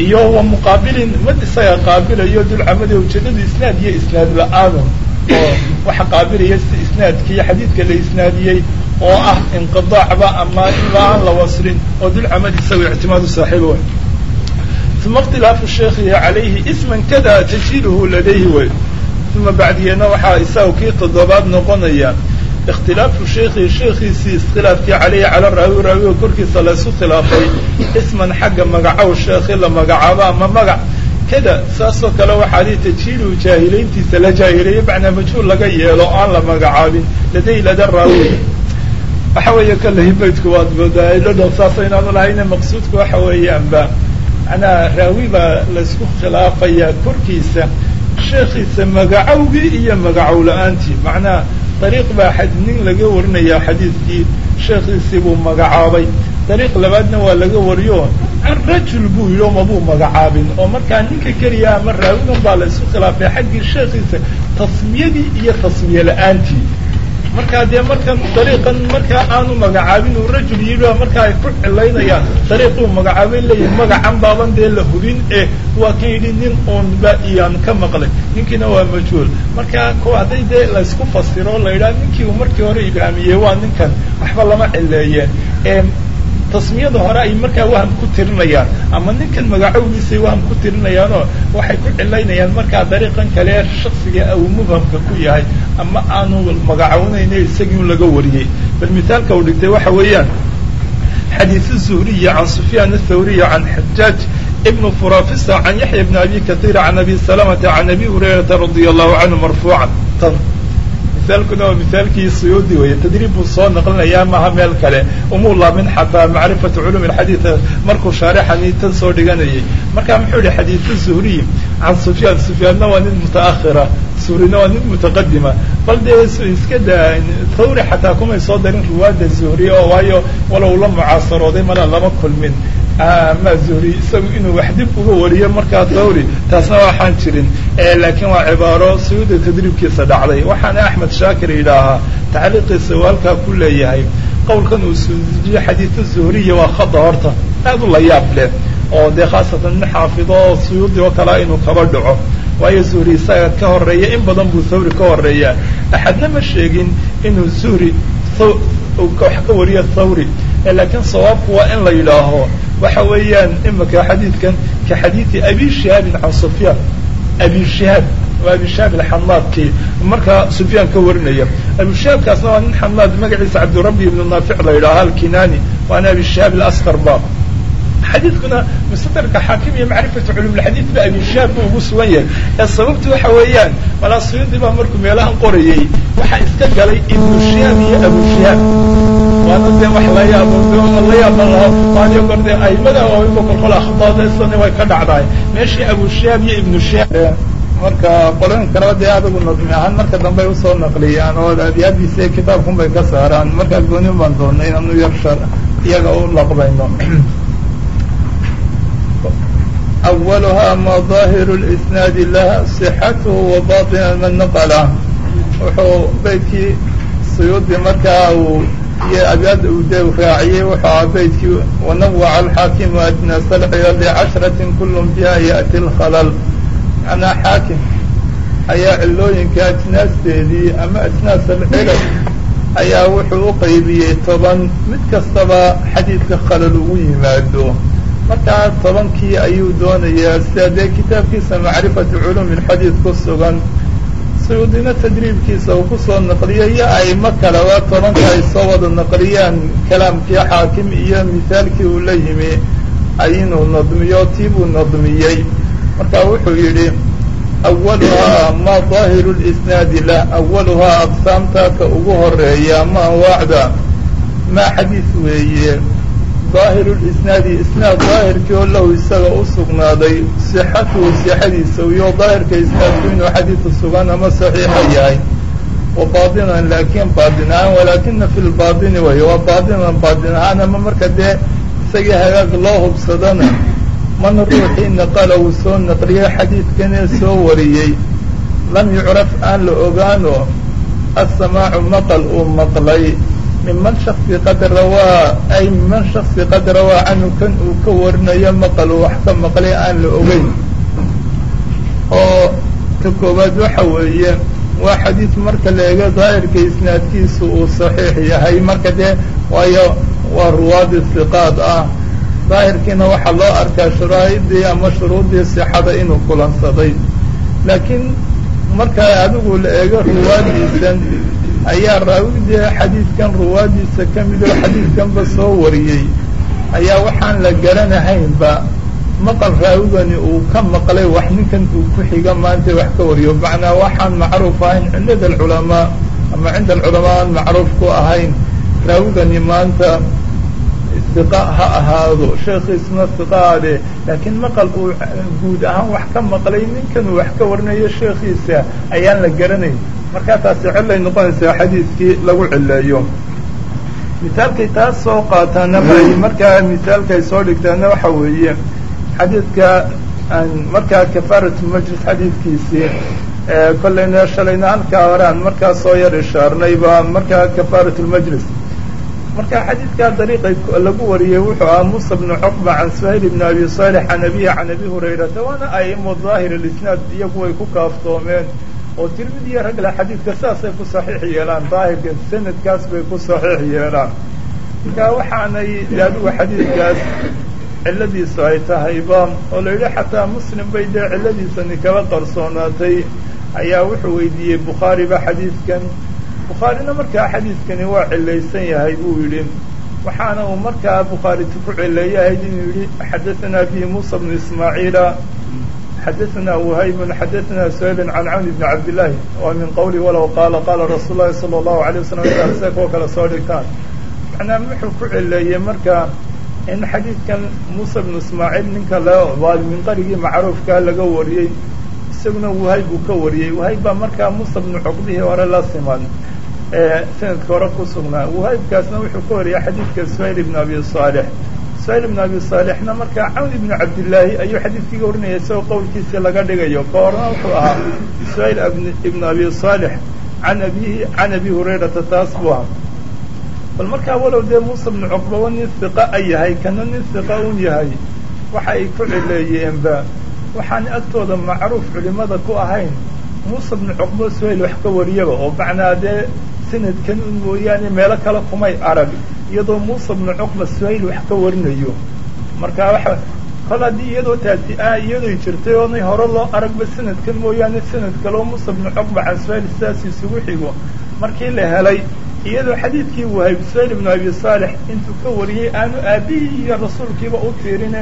iyo wa muqaabilin mid isaga qaabilayo dulcamadi ujeedadu isnaad iyo isnaad la'aanu oo waxa qaabilaya si isnaadkii xadiidka la isnaadiyey oo ah inqidaacba ama inba aan la waslin oo dulcamadi isaga ictimaadu saaxiiba uma اkhtilaafu sheekhi calayhi isman kada tajiluhu ladayhi way. Uma bacdigeedna waxaa isaga kii toddobaad noqonaya اkhtilaafu sheekhi sheekiisii iskhilaafkii caleyhi cala raawi raawiga korkiisa la isu khilaafay isman xagga magacow sheekhi la magacaabo ama magac kada saasoo kale waxaa lii tajiilu jaahilayntiisa la jaahileeyo macnaa majhuul laga yeelo aan la magacaabin laday lada raawi waxa weeye kalahi baydku waad moodaa dhadhan saasa inaanu lahayne maqsuudku waxa weeyaanba macnaa raawi baa laysku khilaafayaa korkiisa sheekiisa magacowgii iyo magacow la'aantii macnaa dariiq baa nin laga warinayaa xadiidkii sheekhiisii buu magacaabay. Dariiq labaadna waa laga wariyo. Can buu yidhi mabuu magacaabin. Oo markaa ninka keliya ama raawigan baa la isku khilaafay xaggii sheekhiisa tasmiyadii iyo tasmiye la'aantii markaa dee markan dariiqan markaa aanu magacaabin uu rajul yidhi markaa ay ku cilaynayaan. Dariiquu magacaabay leeyihi magacan baaban dee la hubin eh waa kan yidhi nin uunba iyaan ka maqlay. Ninkiina waa majhuul. Markaa ko hadday dee laysku fasiro la yidhaha ninkii uu markii hore ibhaamiyey waa ninkan waxba lama cileeyeen tasmiyada hore ay markaa waham ku tirinayaan. Ama ninkan magacowgiisay waham ku tirinayaanoo waxay ku cilaynayaan markaa dariiqan kale shaksiga ah uu mubhamka ku yahay. Ama aanu magacownayna isagii laga wariyey. Bal mithaalka uu dhigtay waxa weeyaan xadiiu zuhriya can sufyaan athawriya can xajaaj ibn furafisa can yaxya ibn abi kaiir can abi salamata can abi hurayrata radia allahu canhu marfuucatan misaalkuna waa misaalkii suyuudi weeye tadriib buu soo naqlinayaa maha meel kale. Umuu laamin xataa macrifatu culum alxadiid markuu shaarixani tan soo dhiganayay markaa muxuu yihi xadiidu zuhriy can sufyaan sufyaanna waa nin mutaakhira zuhrina waa nin mutaqadima bal dee iska thawri xataa kumay soo darin riwaada zuhriya oo waayo walow la mucaasarooday malaa lama kulmin ma zuhri isagu inuu wax dib uga wariyo markaa thawri taasna waxaan jirin. Laakiin waa cibaaro suyuuda tadriibkiisa dhacday. Waxaana axmed shaakir yidhaahaa tacliiqiisa uu halkaa ku leeyahay. Qowlkan uu suujiye xadiidu zuhriya waa khada horta. Aad u la yaab leh. Oo dee khaasatan nin xaafido suyuudi oo kalea inuu kaba dhaco. Waayo zuhri isaga ka horreeya in badan buu thawri ka horreeya axadna ma sheegin inuu zuhri wax ka wariyo thawri laakiin sawaabku waa in la yidhaaho waxa weeyaan imika xadiidkan ka xadiidi abi shihaabin can sufyaan abi shihaab waa abi shihaab alxamaadkii markaa sufyaan ka warinaya abi shihaabkaasna waa nin xamaad magaciisa cabdirabbi ibnu naafic la yidhaaha alkinani waana abi shihaab alaskar ba xadiidkuna mustadarka xaakim macrifatu culumulxadiid ba abi shihaab bu ugu sugan yahay. Ee sababtu waxa weeyaan malaa suyuudi baa markuu meelahan qorayey waxaa iska galay ibnu shihaab iyo abu shihaab waana dee wax la yaabo la yaaban laho waaniyo gor dee aimada waawiba kolkol akhdaadaysani way ka dhacdahay meeshii abu shihaab iyo ibnu shihaab marka qolooyin kaleba dee adigu nadmi ahaan marka dambe ay u soo naqliyaan oo abiyaadiisa ee kitaabkun bay ka saaraan. Markaa gooni baan doonay inaanu yar iyaga u laqbayno awalahaa maa daahiru lisnaadi laha sixatuhu wa batina man naqala wuxuu beydkii suyuudi markaa uu iyo abyada uu de raaciyey wuxuu aha beydkii wanawaca alxaakimu adnaa salciga licashratin kullum biha yaati lkhalal macnaa xaakim ayaa cilooyinka ajnaasteedii ama ajnaas alcilal ayaa wuxuu u qaybiyey toban mid kastaba xadiidka khalal ugu yimaado markaa tobankii ayuu doonayaa sida dee kitaabkiisa macrifatu culum ilxadiid ku sugan suyuudina tadriibkiisa uu ku soo naqliyay iyo aimo kaleba tobanka ay soo wada naqliyaan kalaamkii xaakim iyo mithaalkii uu la yimi ayinuu nadmiyo tiibuu nadmiyey. Marka wuxuu yidhi awaluhaa ma daahiru lisnaadi lah awaluhaa aqsaamta ka ugu horreeya ma anwaacda ma xadiis weeye daahiru lisnaadi isnaad daahirkii oo low isaga u sugnaaday sixatuhu sixadiisa iyo daahirka isnaadku inuu xadiidu sugan ama saxiixa yahay. Wa baatinan laakiin baatin ahaan walaakina fi lbaatini way waa baatinan baatin ahaan ama marka dee isagii hagaag loo hubsadana man ruuxii naqala uu soo naqliyay xadiidkanee soo wariyey. Lam yucraf aan la ogaano assamaacu maqal uu maqlay miman shaksi qad rawaa ay miman shaksi qad rawaa canhu kan uu ka warinayo maqal wax ka maqlay aan la ogeyn. Oo ka koowaad waxa weeye waa xadiid marka la eego daahirka isnaadkiisu uu saxiix yahay. Marka dee waayo waa ruwaadi siqaad ah. Daahirkiina waxaa loo arkaa sharaa'idii ama shuruudii sixada inuu kulansaday. Laakiin marka adigu la eego ruwaadiisan ayaa raawidii xadiidkan ruwaadiisa ka mid oo xadiidkanba soo wariyey. Ayaa waxaan la garanahaynba maqal raawigani uu ka maqlay wax ninkan uu ku xiga maanta wax ka wariyo. Macnaa waxaan macruuf ahayn cinda alculamaa ama cinda alculamaa aan macruuf ku ahayn. Raawigani maanta istiqa ha ahaado sheekhiisna istiqaade laakiin maqal uu guud ahaan wax ka maqlay ninkan wax ka warinayo sheekhiisa ayaan la garanayn markaa taasi cillay noqonaysaa xadiidkii lagu cileeyo misaalkay taas soo qaataana ay markaa misaalkay soo dhigtaana waxa weeye xadiidka markaa kafaaratu majlis xadiidkiisii kollayna shalayna halkaa hore markaa soo yar ishaarnayba markaa kafaaratu lmajlis marka xadiidkaa dariiqay lagu wariyey wuxuu ahaa musa bnu cuqba can suhayl bni abi salix can abihi can abi hurayrata waana aimo daahir alisnaad iyagu way ku kaaftoomeen oo tirmidi iyo ragla xadiidka saasay ku saxiix yeelaan daahirka sanadkaas bay ku saxiix yeelaan. Marka waxaanay adigu xadiidkaas cilladiisu ay tahayba oo la yidhi xataa muslim bay dee cilladiisani kaba qarsoonaatay ayaa wuxuu weydiiyey bukhaariba xadiidkan. Bukhaarina markaa xadiidkani waa cilaysan yahay buu yidhi. Waxaana uu markaa bukhaariti ku cileeyahayd inuu yihi xadaثana bi musa bnu ismaaciila xadaثana whaybun xadaثana suhaybin can camr bni cabdillaahi waa min qowli walow qaala qaala rasuul lahi salى الlahu عalيه wasalam se kuwa kale soo dhigtaan macnaa wuxuu ku cileeyey marka in xadiidkan musa bnu ismaaciil ninka la min qarigii macruufkaa laga wariyey isaguna wahayb buu ka wariyey wahayb baa markaa musa bnu cuqbihii hore la siman ee sanadka hore ku sugnaa wahaybkaasna wuxuu ka wariyay xadiidka suhayl ibn abi saalix suhayl ibn abi saalixna markaa cawn ibnu cabdillaahi ayuu xadiidkiiga warinaya isagoo qowlkiisii laga dhigayo. Ka wuxuu ahaa suhayl ibn abi saalix can abihi can abi hurayrata taas buu ahaa. Bal markaa walow dee muuse bnu cuqbaba nin hiqa a yahay kana nin hiqa un yahay waxa ay ku cileeyeenba waxaan agtooda macruuf culimada ku ahayn muuse bnu cuqba suhayl wax ka wariyaba oo macnaa dee sanadkan un mooyaane meelo kale kumay arag iyadoo muuse bnu cuqba suhayl wax ka warinayo. Marka waxa kol haddii iyadoo taasi ah iyadoy jirtay oonay hore loo aragba sanadkan mooyaane sanad kaleo muuse bnu cuqba can suhayl sidaas isugu xigo. Markii la helay iyadoo xadiidkii wahayb suhayl ibnu abi saalix intuu ka wariyey aanu aabihii iyo rasuulkiiba u tiirine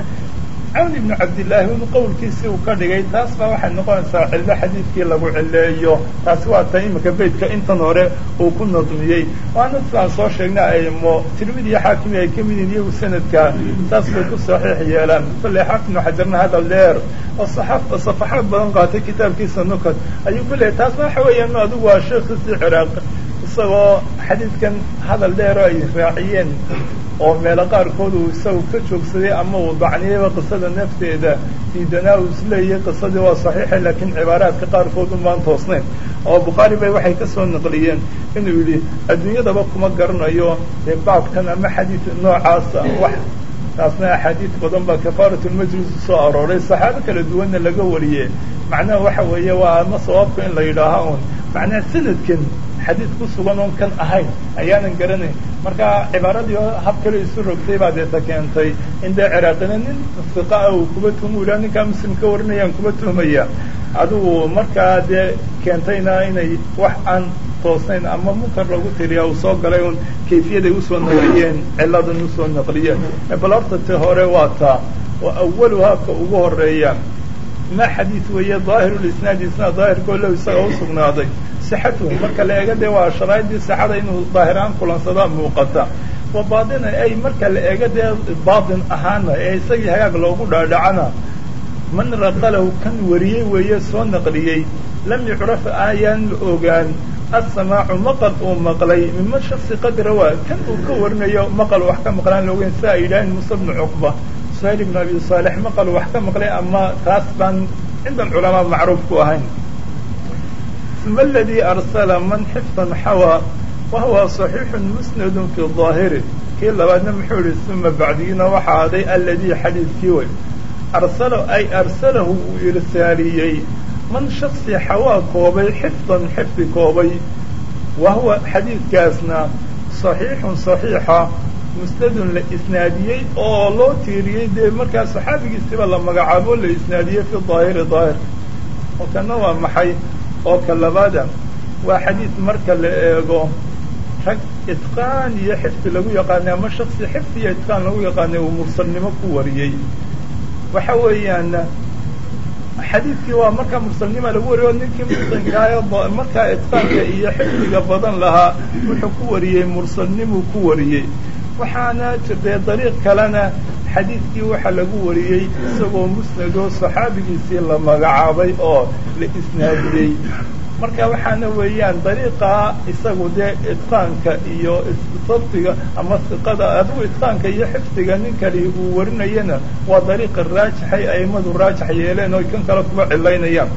cawn ibnu cabdillaahi un qowlkiisii uu ka dhigay taas baa waxay noqonaysaa cillo xadiidkii lagu cileeyo taasi waa ta imika beytka intan hore uu ku nadmiyey waana sidaan soo sheegnay aymo tirmidi iyo xaakimi ay ka mid yihiin iyagu sanadka. Saas bay ku saxiix yeelaan. Kolley xaafidnu xajarna hadal dheer. Oo saxa safaxaad badan qaatay kitaabkiisa nukat. Ayuu ku leeyay taasna waxa weeyaan adigu waa sheekhiisii ciraaq isagoo xadiidkan hadal dheero ay raaciyeen oo meelo qaarkood uu isagu ka joogsaday ama uu dacniyeyba qisada nafteeda diidanaa uu isleeyay qisadii waa saxiixa laakiin cibaaraadka qaarkood umaan toosnayn. Oo bukhaari bay waxay ka soo naqliyeen inuu yidhi adduunyadaba kuma garanayo dee baabkan ama xadiid noocaasa wax taasna axaadiid badan baa kafaaratulmajlis soo arooray. Saxaabo kala duwanna laga wariye macnaha waxa weeye waa ama sawaabka in la yidhaaha un macnaha sanadkan xadiid ku sugan oon kan ahayn ayaanan garanayn. Marka cibaaradii hab kale isu rogtay baa deeta keentay in dee ciraaqina nin fiqa ah uu kuba tuhmu ila ninkaa muslim ka warinayaan kuba tuhmaya adigu markaa dee keentayna inay wax aan toosnayn ama munkar lagu tiriya uu soo galay un kayfiyaday u soo naqliyeen ciladan u soo naqliyeen. Bal horta te hore waa taa oo awaluhaa ka ugu horreeya ma xadiid weeye daahirulisnaadi isnaad daahirkoo low isaga usugnaaday sixatuhu marka la eega dee waa sharaaidii sixada inuu daahiraan kulansadaa muuqata wa baatina ay marka la eega dee baatin ahaana ee isagii hagaag loogu dhaadhacana man raqalahu kan wariyey weeye soo naqliyey lam yucraf ayaan la ogaan asamaacu maqal uu maqlay miman shaksi qadra waa kan uu ka warinayo maqal wax ka maqlaan la ogeyn sia ay yidhaaheen muuse bnu cuqba suhayl ibn abi saalix maqal wax ka maqlay ama taas baan cinda alculamaa macruuf ku ahayn ma aladii arsala man xifdan xawa wahuwa saxiixun musnadu fi daahiri kii labaadna muxuu ihi suma bacdiina waxa aday aladii xadiidkii way arsala ay arsalahu uu irsaaliyey man shaksi xawaa koobay xifdan xifdi koobay wahuwa xadiidkaasna saxiixun saxiixa musnadun la isnaadiyey oo loo tiiriyey dee markaa saxaabigiisiba la magacaabo la isnaadiyey fi daahiri daahirka oo waa maxay oo ka labaada waa xadiid marka la eego rag itqaan iyo xifdi lagu yaqaanay ama shaksi xifdi iyo itqaan lagu yaqaanay uu mursalnimo ku wariyey. Waxa weeyaan xadiidkii waa markaa mursalnima lagu wariyo ninkii muslimkaayo markaa itqaanka iyo xifdiga badan lahaa wuxuu ku wariyey mursalnimuu ku wariyey waxaana jirtay dariiq kalena xadiidkii waxaa lagu wariyey isagoo musnadoo saxaabigiisii la magacaabay oo la isnaadiyey. Marka waxaana weeyaan dariiqaa isagu dee itqaanka iyo sabtiga ama siqada adigu itqaanka iyo xifdiga ninkani uu warinayana waa dariiqa raajixay aimadu raajix yeeleen oo kan kale kuba cilaynayaan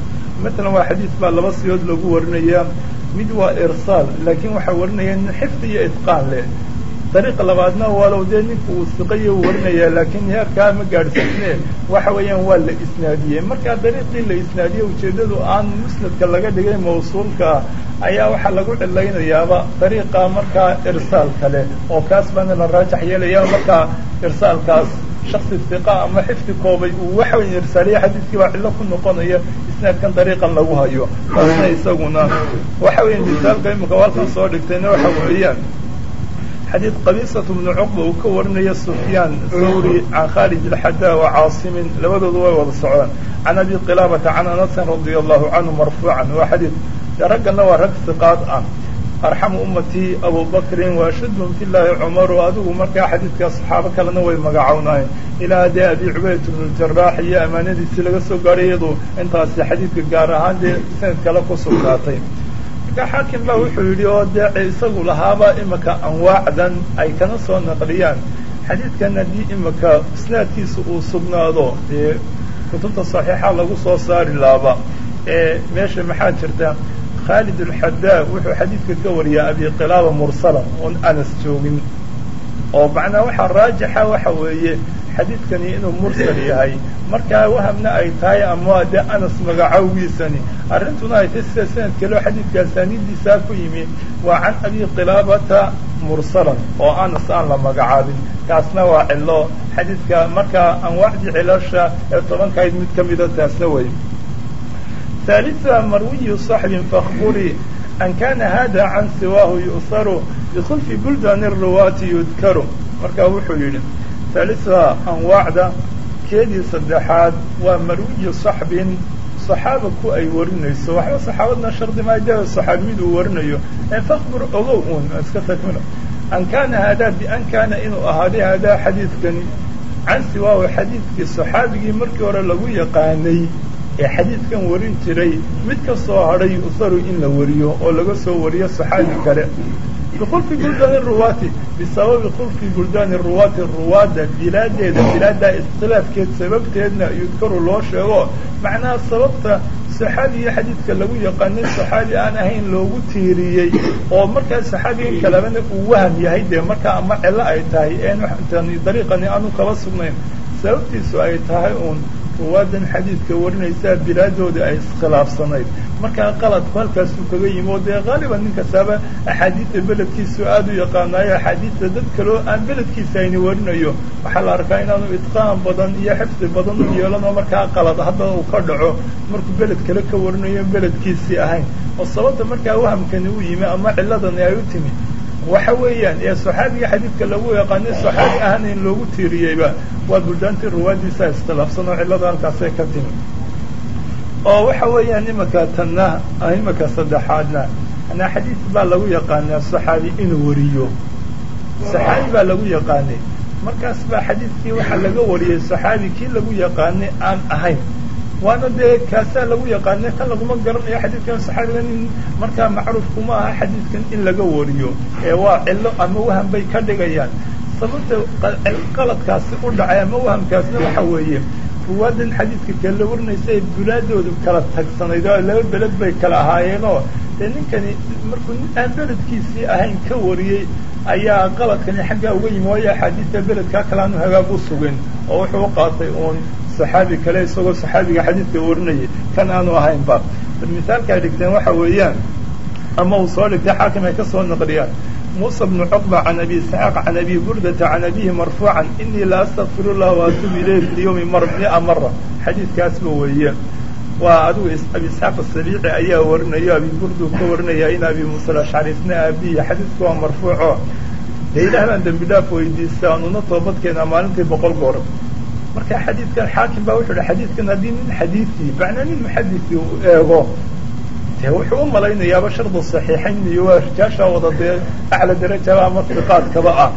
matalan waa xadiis baa laba siyood lagu warinayaa. Mid waa irsaal laakiin waxaa warinaya nin xifdi iyo itqaan leh dariiqa labaadna walow dee ninka uu siqayo warinaya laakiin heerkaa ma gaadhsiisne waxa weeyaan waa la isnaadiyey markaa dariiqii la isnaadiyey ujeeddadu aan musnadka laga dhigay mawsuulka ayaa waxaa lagu cilaynayaaba dariiqa markaa irsaal kale oo kaas baana la raajax yeelaya markaa irsaalkaas shaksi siqa ama xifdi koobay uu waxa weya irsaaliya xadiiskii baa cillo ku noqonaya isnaadkan dariiqan lagu hayo taasna isaguna waxa weya misaalka imika halkan soo dhigtayna waxa weeyaan xadiid qabiisatu bnu cuqba uu ka warinaya sufyaan thawri can khalid alxadaa wa caasimin labadoodu way wada socdaan. Can abi qilaabata can anasin radia allahu canhu marfuucan waa xadiid raggana waa rag siqaad ah. Arxamu ummatii abu bakrin waashadhum fi llaahi cumaru adigu markaa xadiidkaa saxaabo kalena way magacownaayeen. Ilaa dee abi cubaydat bnu jaraax iyo amaanadiisii laga soo gaadhay iyadu intaasi xadiidka gaar ahaan dee sanad kale ku sugnaatay marka xaakim baa wuxuu yidhi oo dee isagu lahaaba imika anwaacdan ay kana soo naqliyaan. Xadiidkan haddii imika isnaadkiisa uu sugnaado dee kutubta saxiixa lagu soo saari laaba ee meesha maxaa jirta? Khaalid alxadaa wuxuu xadiidka ka wariyaa abi qilaaba mursalan oon anas joogin. Oo macnaa waxaa raajixa waxa weeye xadiidkani inuu mursal yahay markaa wahamna ay tahay ama dee anas magacowgiisani arrintuna ay tahy sida sanad kaleo xadiidka asaaniiddiisaa ku yimi waa can abi qilaabata mursalan oo anas aan la magacaabin kaasna waa cilo xadiidka markaa anwaacdii cilasha ee tobankayd mid ka mida taasna wey ثالثا مروي صحب فاخبري أن كان هذا عن سواه يؤثر بخلف بلدان الرواة يذكر markaa wuxuu yidhi haaliثha anwaacda keedii saddexaad waa marwiyu saxbin saxaaba ku ay warinayso waxba saxaabadna shardi maayda saxaabiyadu uu warinayo fakbir ogow un iska tagmino an kaana haadaa bian kaana inuu ahaaday haadaa xadiidkani can siwaahu xadiidkii saxaabigii markii hore lagu yaqaanay ee xadiidkan warin jiray mid ka soo hadhay usaru in la wariyo oo laga soo wariyo saxaabi kale bikhulfi buldaani ruwaati bisababi khulfi buldaani ruwaati ruwaadda bilaadeeda bilaaddaa iskhilaafkeed sababteedna yudkaru loo sheego macnaha sababta saxaabiga xadiidka lagu yaqaanay saxaabi aan ahayn loogu tiiriyey oo markaa saxaabigan kalebana uu waham yahay dee markaa ama cilo ay tahay een dariiqani aanu kaba sugnayn sababtiisu ay tahay uun ruwaadan xadiidka warinaysaa bilaadooda ay iskhilaafsanayd. Markaa qaladku halkaasuu kaga yimi oo dee haaliban nin kastaaba axaadiidta beledkiisu aada u yaqaanaayo axaadiidta dad kaleo aan beledkiisa ayni warinayo. Waxaa la arkaa inaanu itqaan badan iyo xifdi badan u yeelano markaa qalad hadda uu ka dhaco. Markuu beled kale ka warinayo beledkiisii ahayn. Oo sababta markaa wahamkani u yimi ama ciladani ay u timi waxa weeyaan ee saxaabiga xadiidka lagu yaqaanay saxaabi ahaan in loogu tiiriyeyba waa buldaantii ruwaadiisa iskhilaafsan oo cillada halkaasay ka timi oo waxa weeyaan imika tanna imika saddexaadna anaa xadiid baa lagu yaqaanaa saxaabi inuu wariyo. Saxaabi baa lagu yaqaanay. Markaas baa xadiidkii waxaa laga wariyey saxaabi kii lagu yaqaanay aan ahayn waana dee kaasaa lagu yaqaanay kan laguma garanayo xadiidkan saxaabigan in markaa macruuf kuma aha xadiidkan in laga wariyo. Ee waa cillo ama waham bay ka dhigayaan. Sababta qaladkaasi u dhacay ama wahamkaasna waxa weeye ruwaadan xadiidka kale warinaysa ee bulaadoodu kala tagsanayd oo laba beled bay kala ahaayeenoo dee ninkani markuu nin aan beledkiisii ahayn ka wariyey ayaa qaladkani xaggaa uga yimi waayo axaadiista beledkaa kale aanu hagaag u sugin oo wuxuu u qaatay uun saxaabi kale isagoo saxaabiga xadiidka warinayay kan aanu ahayn ba bal misaalka dhigteen waxa weeyaan ama uu soo dhigtay xaakim ay ka soo naqliyaan muusa bnu cuqba can abi isxaaq can abi burdata can abihi marfuucan inii la astakfiru llah waatuub ilayh fi lyawmi mia mara xadiidkaasba weeye waa adigu abi isxaaq asabiici ayaa warinayo abi burdu ka warinaya in abi muuse alashcari isna xadiidku waa marfuuco. Dee dembi dhaaf weydiista anuna toobadkeena maalintii boqol goor marka xadiidkan xaakim baa wuxuu hi xadiidkan haddii nin xadiidkii macnaa nin muxadisi uu eego dee wuxuu u malaynayaaba shardu saxiixayn iyo waa rijaasha wada dee acla darajaba ama siqaadkaba ah.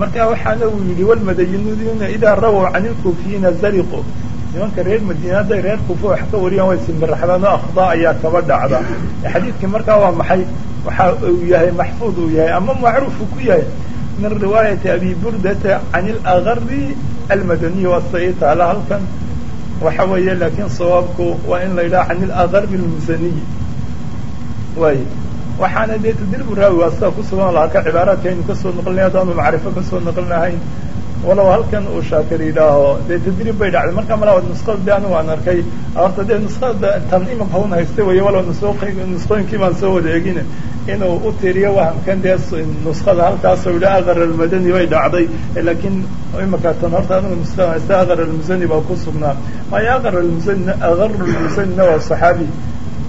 Marka waxaana uu yidhi walmadayinuuna idaa rawow can ilkuufiyiina zariqu. Nimanka reer madiina hadday reer kuufa wax ka wariyaan way simbiraxdaan oo akhdaa ayaa kaba dhacda. Xadiidkii markaa waa maxay? Waxa uu yahay maxfuud uu yahay ama macruuf uu ku yahay? Min riwaayati abi burdata can ilagari almadaniy waa sida ii taala halkan waxa weeye laakiin sawaabku waa in la yidhaha can ilagarbi almusaniy waay waxaana dee tadribu raawi waa sida ku sugan lahaa ka cibaaraadka aynu ka soo noqlinay haddaanu macrifo ka soo noqlinahayn walow halkan uu shaakir yidhaaho dee tadriib bay dhacday markaa malaa nusqada de anigu aan arkay horta dee nusqada tan imanka un haysta weeye walow nusqooyinkii baan soo wada egin inuu u tiriyo wahamkan dee nusqada halkaasoo yidhi aqar almadani bay dhacday. Laakiin imanka tan horta anigu nusqada haysta aqar almusani baa ku sugnaa. Maayo aqar almusani aqar almusanina waa saxaabi.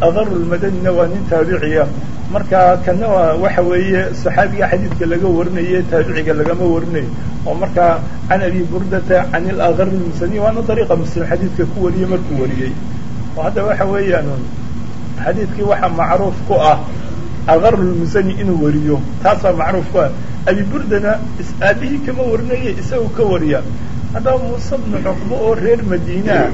Aqar almadanina waa nin taabiciya. Marka kana waa waxa weeye saxaabiga xadiidka laga warinaye taabiciga lagama warinayo oo markaa can abi burdata can ilaqar lmusani waana dariiqa muslim xadiidka ku wariyey markuu wariyey oo hadda waxa weeyaan xadiidkii waxaa macruuf ku ah aqar lmusani inuu wariyo. Taasaa macruuf ku ah abi burdana aabihii kama warinaye isagu ka wariya. Haddaba muuse bnu cuqbo oo reer madiinaa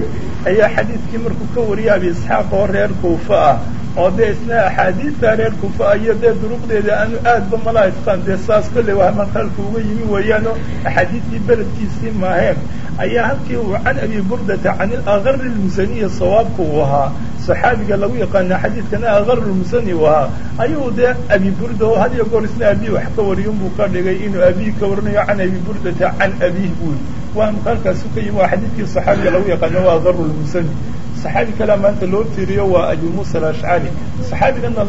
ayaa xadiidkii markuu ka wariyay abi isxaaq oo reer kuufa ah. Oo dee isna axaadiista reer kuufa iyo dee duruqdeeda aanu aadba mala isqaan dee saas kolley waa maqaalka uga yimi weeyaano. Axaadiistii beledkiisii maaheen ayaa halkii uu can abi burdata can ilaqari lmusaniya sawaabka uu ahaa saxaabiga lagu yaqaana xadiidkana aqar lmusani uu ahaa ayuu dee abi burda oo had iyo goor isna abihi wax ka wariyo buu ka dhigay inuu abihi ka warinayo can abi burdata can abihi buuri waa maqaalkaasu ka yimi waa xadiidkii saxaabiga lagu yaqaano waa aqar lmusani saxaabi kalea maanta loo tiriyo waa abi muusa alashcari saxaabigana